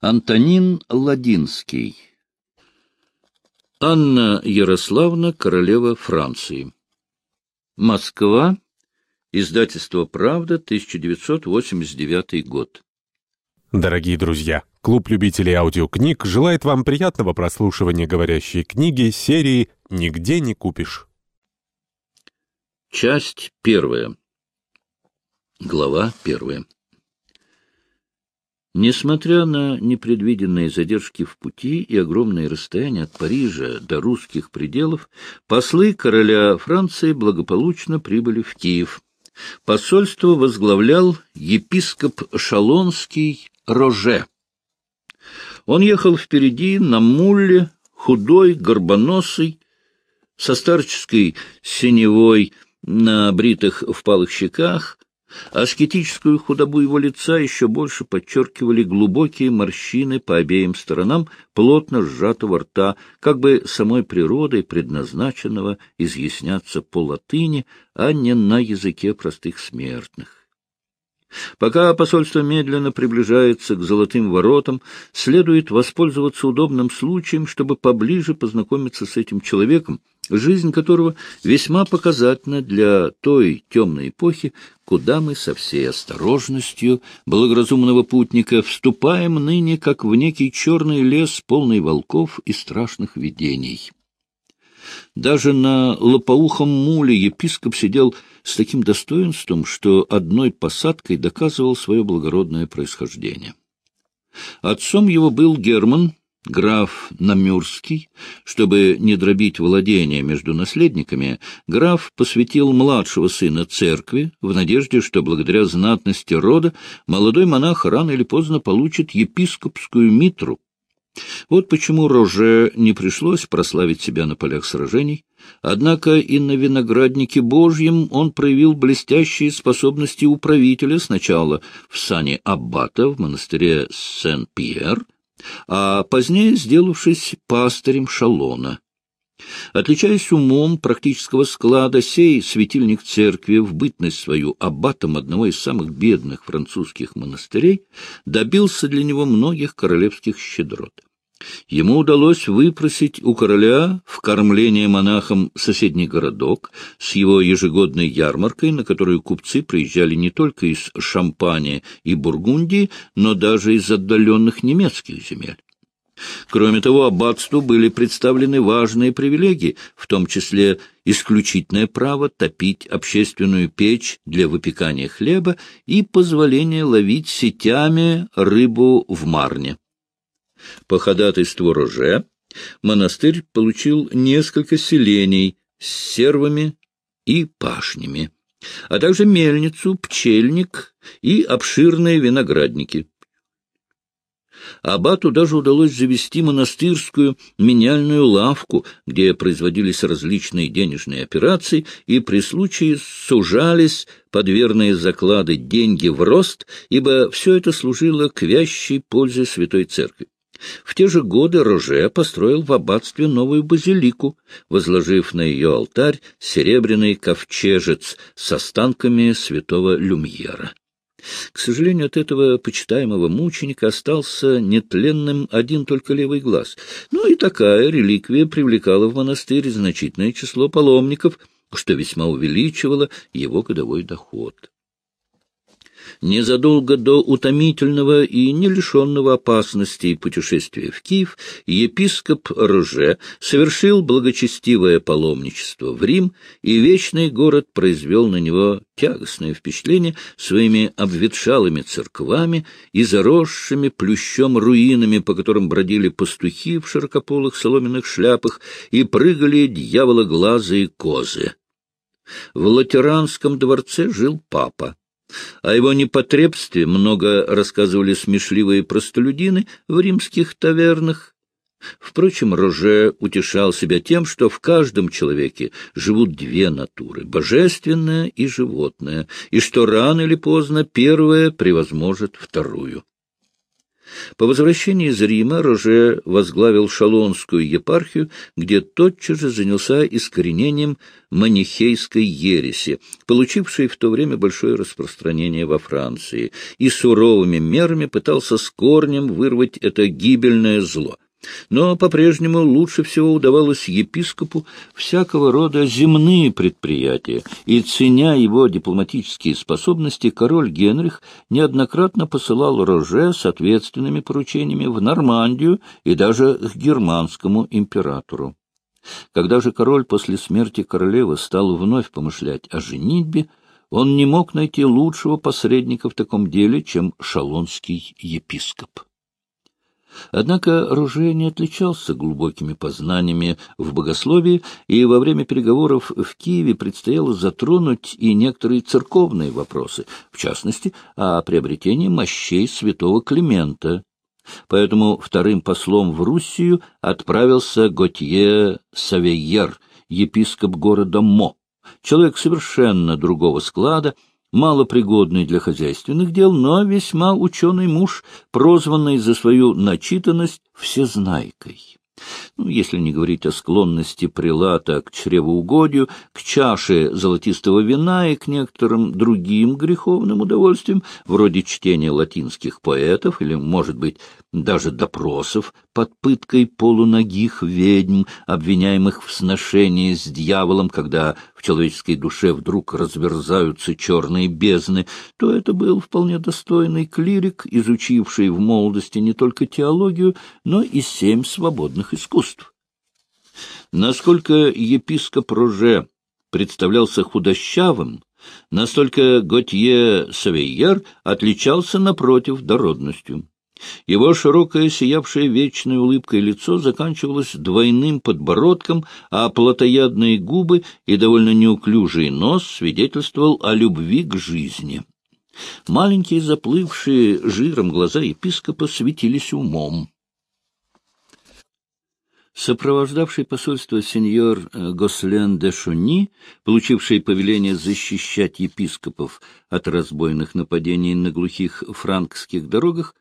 Антонин Ладинский Анна Ярославна, королева Франции Москва, издательство «Правда», 1989 год Дорогие друзья, клуб любителей аудиокниг желает вам приятного прослушивания говорящей книги серии «Нигде не купишь». Часть первая. Глава первая. Несмотря на непредвиденные задержки в пути и огромные расстояния от Парижа до русских пределов, послы короля Франции благополучно прибыли в Киев. Посольство возглавлял епископ Шалонский Роже. Он ехал впереди на муле, худой, горбоносый, со старческой синевой на бритых впалых щеках, Аскетическую худобу его лица еще больше подчеркивали глубокие морщины по обеим сторонам плотно сжатого рта, как бы самой природой предназначенного изъясняться по латыни, а не на языке простых смертных. Пока посольство медленно приближается к золотым воротам, следует воспользоваться удобным случаем, чтобы поближе познакомиться с этим человеком, жизнь которого весьма показательна для той темной эпохи, куда мы со всей осторожностью благоразумного путника вступаем ныне, как в некий черный лес, полный волков и страшных видений. Даже на лопоухом муле епископ сидел с таким достоинством, что одной посадкой доказывал свое благородное происхождение. Отцом его был Герман, граф Намюрский. Чтобы не дробить владения между наследниками, граф посвятил младшего сына церкви в надежде, что благодаря знатности рода молодой монах рано или поздно получит епископскую митру. Вот почему Роже не пришлось прославить себя на полях сражений, однако и на винограднике Божьем он проявил блестящие способности управителя сначала в сане аббата в монастыре Сен-Пьер, а позднее сделавшись пастырем Шалона. Отличаясь умом практического склада, сей светильник церкви в бытность свою аббатом одного из самых бедных французских монастырей добился для него многих королевских щедрот. Ему удалось выпросить у короля в кормление монахом соседний городок с его ежегодной ярмаркой, на которую купцы приезжали не только из Шампани и Бургундии, но даже из отдаленных немецких земель. Кроме того, аббатству были представлены важные привилегии, в том числе исключительное право топить общественную печь для выпекания хлеба и позволение ловить сетями рыбу в Марне. По ходатайству Роже монастырь получил несколько селений с сервами и пашнями, а также мельницу, пчельник и обширные виноградники. Абату даже удалось завести монастырскую меняльную лавку, где производились различные денежные операции, и при случае сужались под верные заклады деньги в рост, ибо все это служило к вящей пользе Святой Церкви. В те же годы Роже построил в аббатстве новую базилику, возложив на ее алтарь серебряный ковчежец с останками святого Люмьера. К сожалению, от этого почитаемого мученика остался нетленным один только левый глаз. Ну и такая реликвия привлекала в монастырь значительное число паломников, что весьма увеличивало его годовой доход. Незадолго до утомительного и не лишенного опасностей путешествия в Киев епископ Роже совершил благочестивое паломничество в Рим, и вечный город произвел на него тягостное впечатление своими обветшалыми церквами и заросшими плющом руинами, по которым бродили пастухи в широкополых соломенных шляпах и прыгали дьявологлазые козы. В Латеранском дворце жил папа. О его непотребстве много рассказывали смешливые простолюдины в римских тавернах. Впрочем, Роже утешал себя тем, что в каждом человеке живут две натуры — божественная и животная, и что рано или поздно первая превозможет вторую. По возвращении из Рима Роже возглавил Шалонскую епархию, где тотчас же занялся искоренением манихейской ереси, получившей в то время большое распространение во Франции, и суровыми мерами пытался с корнем вырвать это гибельное зло. Но по-прежнему лучше всего удавалось епископу всякого рода земные предприятия, и, ценя его дипломатические способности, король Генрих неоднократно посылал Роже с ответственными поручениями в Нормандию и даже к германскому императору. Когда же король после смерти королевы стал вновь помышлять о женитьбе, он не мог найти лучшего посредника в таком деле, чем шалонский епископ. Однако Руже не отличался глубокими познаниями в богословии, и во время переговоров в Киеве предстояло затронуть и некоторые церковные вопросы, в частности, о приобретении мощей святого Климента. Поэтому вторым послом в Руссию отправился Готье Савейер, епископ города Мо, человек совершенно другого склада, малопригодный для хозяйственных дел, но весьма ученый муж, прозванный за свою начитанность всезнайкой. Ну, если не говорить о склонности прилата к чревоугодию, к чаше золотистого вина и к некоторым другим греховным удовольствиям, вроде чтения латинских поэтов или, может быть, даже допросов под пыткой полуногих ведьм, обвиняемых в сношении с дьяволом, когда в человеческой душе вдруг разверзаются черные бездны, то это был вполне достойный клирик, изучивший в молодости не только теологию, но и семь свободных искусств. Насколько епископ Роже представлялся худощавым, настолько Готье Савейер отличался, напротив, дородностью. Его широкое, сиявшее вечной улыбкой лицо заканчивалось двойным подбородком, а плотоядные губы и довольно неуклюжий нос свидетельствовал о любви к жизни. Маленькие заплывшие жиром глаза епископа светились умом. Сопровождавший посольство сеньор э, Гослен де Шуни, получивший повеление защищать епископов от разбойных нападений на глухих франкских дорогах,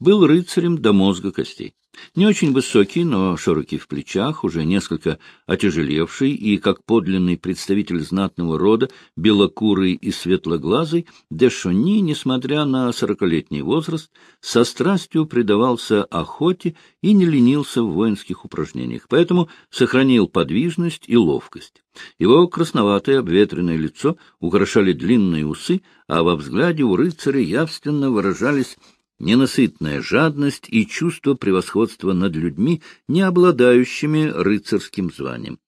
был рыцарем до мозга костей. Не очень высокий, но широкий в плечах, уже несколько отяжелевший и, как подлинный представитель знатного рода, белокурый и светлоглазый, Дешони, несмотря на сорокалетний возраст, со страстью предавался охоте и не ленился в воинских упражнениях, поэтому сохранил подвижность и ловкость. Его красноватое обветренное лицо украшали длинные усы, а во взгляде у рыцаря явственно выражались ненасытная жадность и чувство превосходства над людьми, не обладающими рыцарским званием.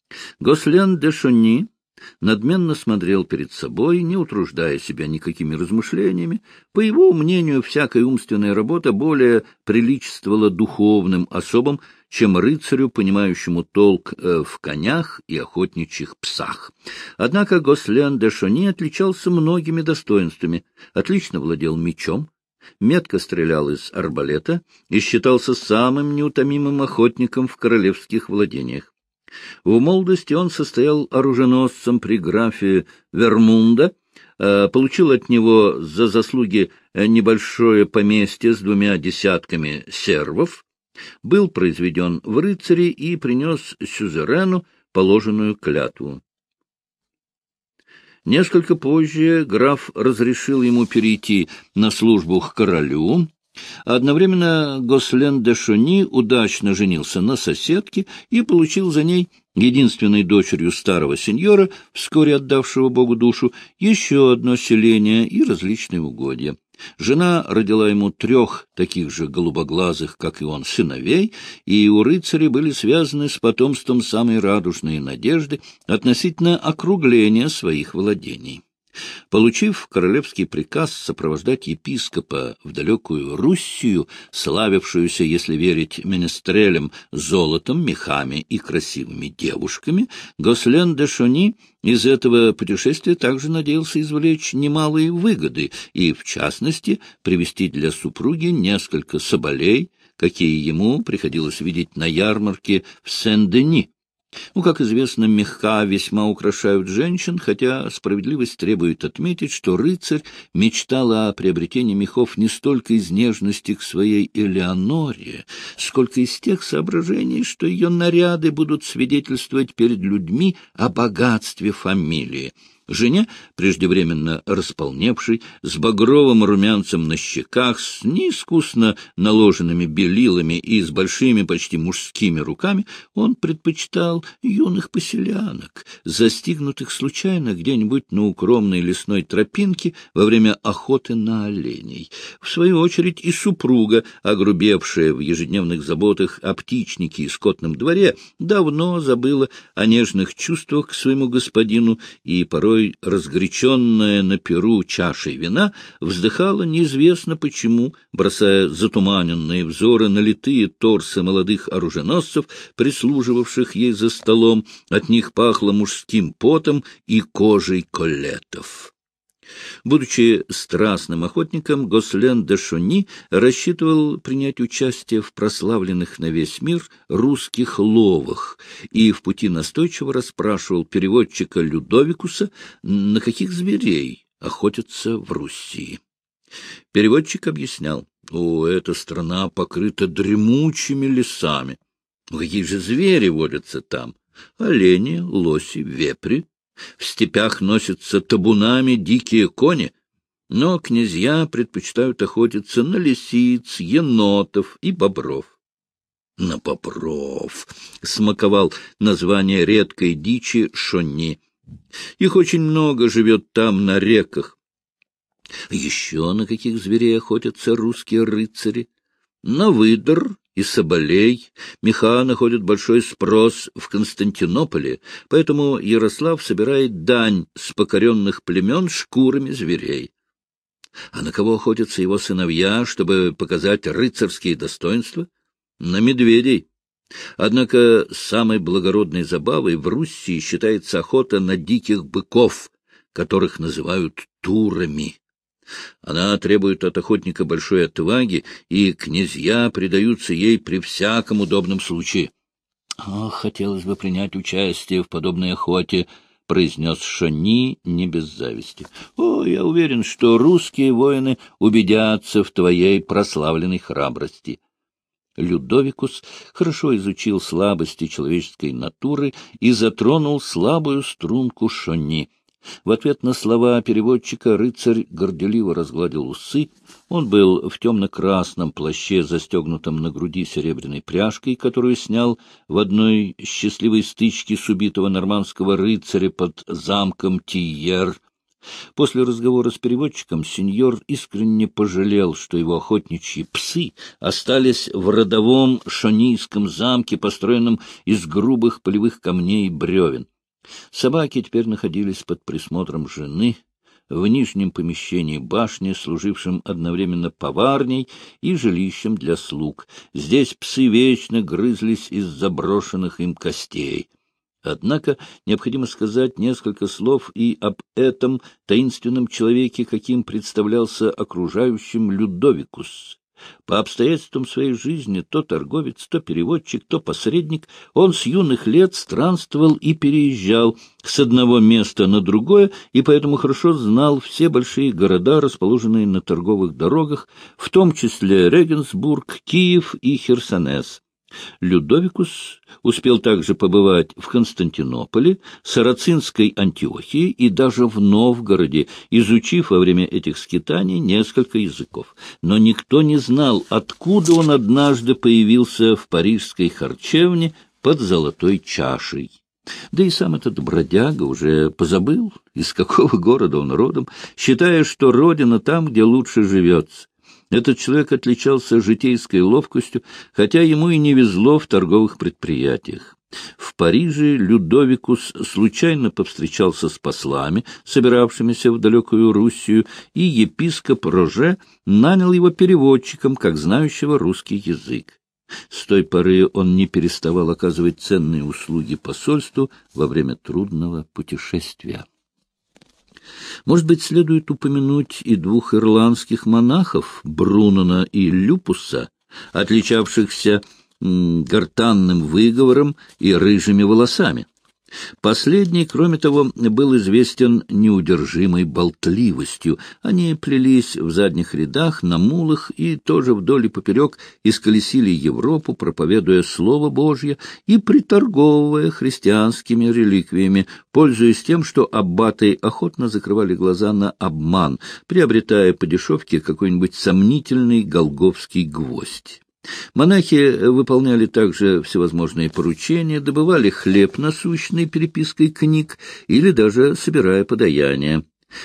Гослен де Шонни надменно смотрел перед собой, не утруждая себя никакими размышлениями. По его мнению, всякая умственная работа более приличествовала духовным особам, чем рыцарю, понимающему толк э, в конях и охотничьих псах. Однако Гослен де Шони отличался многими достоинствами, отлично владел мечом, метко стрелял из арбалета и считался самым неутомимым охотником в королевских владениях. В молодости он состоял оруженосцем при графе Вермунда, э, получил от него за заслуги небольшое поместье с двумя десятками сервов, был произведен в рыцари и принес сюзерену положенную клятву. Несколько позже граф разрешил ему перейти на службу к королю. Одновременно Гослен де Шони удачно женился на соседке и получил за ней, единственной дочерью старого сеньора, вскоре отдавшего Богу душу, еще одно селение и различные угодья. Жена родила ему трех таких же голубоглазых, как и он, сыновей, и у рыцаря были связаны с потомством самые радужные надежды относительно округления своих владений. Получив королевский приказ сопровождать епископа в далекую Руссию, славившуюся, если верить менестрелям, золотом, мехами и красивыми девушками, Гослен де Шони из этого путешествия также надеялся извлечь немалые выгоды и, в частности, привести для супруги несколько соболей, какие ему приходилось видеть на ярмарке в Сен-Дени. Ну, как известно, меха весьма украшают женщин, хотя справедливость требует отметить, что рыцарь мечтал о приобретении мехов не столько из нежности к своей Элеоноре, сколько из тех соображений, что ее наряды будут свидетельствовать перед людьми о богатстве фамилии. Жене, преждевременно располневшей, с багровым румянцем на щеках, с неискусно наложенными белилами и с большими почти мужскими руками, он предпочитал юных поселянок, застигнутых случайно где-нибудь на укромной лесной тропинке во время охоты на оленей. В свою очередь и супруга, огрубевшая в ежедневных заботах о птичнике и скотном дворе, давно забыла о нежных чувствах к своему господину и порой порой разгоряченная на перу чашей вина, вздыхала неизвестно почему, бросая затуманенные взоры на литые торсы молодых оруженосцев, прислуживавших ей за столом, от них пахло мужским потом и кожей коллетов. Будучи страстным охотником, Гослен де Шони рассчитывал принять участие в прославленных на весь мир русских ловах и в пути настойчиво расспрашивал переводчика Людовикуса, на каких зверей охотятся в Руси. Переводчик объяснял, о, эта страна покрыта дремучими лесами. Какие же звери водятся там? Олени, лоси, вепри, в степях носятся табунами дикие кони, но князья предпочитают охотиться на лисиц, енотов и бобров. На бобров смаковал название редкой дичи шонни. Их очень много живет там, на реках. Еще на каких зверей охотятся русские рыцари? На выдр и соболей. Меха находят большой спрос в Константинополе, поэтому Ярослав собирает дань с покоренных племен шкурами зверей. А на кого охотятся его сыновья, чтобы показать рыцарские достоинства? На медведей. Однако самой благородной забавой в Руси считается охота на диких быков, которых называют турами. Она требует от охотника большой отваги, и князья предаются ей при всяком удобном случае. «А, — Хотелось бы принять участие в подобной охоте, — произнес Шани не без зависти. — О, я уверен, что русские воины убедятся в твоей прославленной храбрости. Людовикус хорошо изучил слабости человеческой натуры и затронул слабую струнку Шони — в ответ на слова переводчика рыцарь горделиво разгладил усы. Он был в темно-красном плаще, застегнутом на груди серебряной пряжкой, которую снял в одной счастливой стычке с убитого нормандского рыцаря под замком Тиер. После разговора с переводчиком сеньор искренне пожалел, что его охотничьи псы остались в родовом шонийском замке, построенном из грубых полевых камней и бревен. Собаки теперь находились под присмотром жены в нижнем помещении башни, служившем одновременно поварней и жилищем для слуг. Здесь псы вечно грызлись из заброшенных им костей. Однако необходимо сказать несколько слов и об этом таинственном человеке, каким представлялся окружающим Людовикус. По обстоятельствам своей жизни то торговец, то переводчик, то посредник, он с юных лет странствовал и переезжал с одного места на другое, и поэтому хорошо знал все большие города, расположенные на торговых дорогах, в том числе Регенсбург, Киев и Херсонес. Людовикус успел также побывать в Константинополе, Сарацинской Антиохии и даже в Новгороде, изучив во время этих скитаний несколько языков. Но никто не знал, откуда он однажды появился в парижской харчевне под золотой чашей. Да и сам этот бродяга уже позабыл, из какого города он родом, считая, что родина там, где лучше живется. Этот человек отличался житейской ловкостью, хотя ему и не везло в торговых предприятиях. В Париже Людовикус случайно повстречался с послами, собиравшимися в далекую Руссию, и епископ Роже нанял его переводчиком, как знающего русский язык. С той поры он не переставал оказывать ценные услуги посольству во время трудного путешествия. Может быть, следует упомянуть и двух ирландских монахов, Брунона и Люпуса, отличавшихся гортанным выговором и рыжими волосами. Последний, кроме того, был известен неудержимой болтливостью. Они плелись в задних рядах, на мулах и тоже вдоль и поперек исколесили Европу, проповедуя Слово Божье и приторговывая христианскими реликвиями, пользуясь тем, что аббаты охотно закрывали глаза на обман, приобретая по дешевке какой-нибудь сомнительный голговский гвоздь. Монахи выполняли также всевозможные поручения, добывали хлеб насущный перепиской книг или даже собирая подаяния.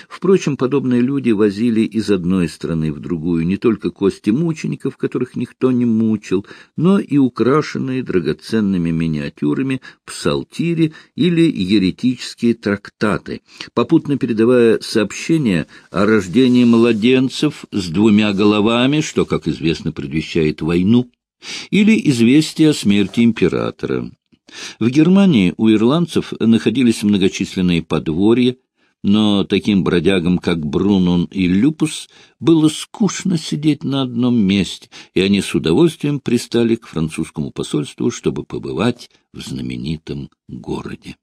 Впрочем, подобные люди возили из одной страны в другую не только кости мучеников, которых никто не мучил, но и украшенные драгоценными миниатюрами псалтири или еретические трактаты, попутно передавая сообщения о рождении младенцев с двумя головами, что, как известно, предвещает войну, или известие о смерти императора. В Германии у ирландцев находились многочисленные подворья, но таким бродягам, как Брунун и Люпус, было скучно сидеть на одном месте, и они с удовольствием пристали к французскому посольству, чтобы побывать в знаменитом городе.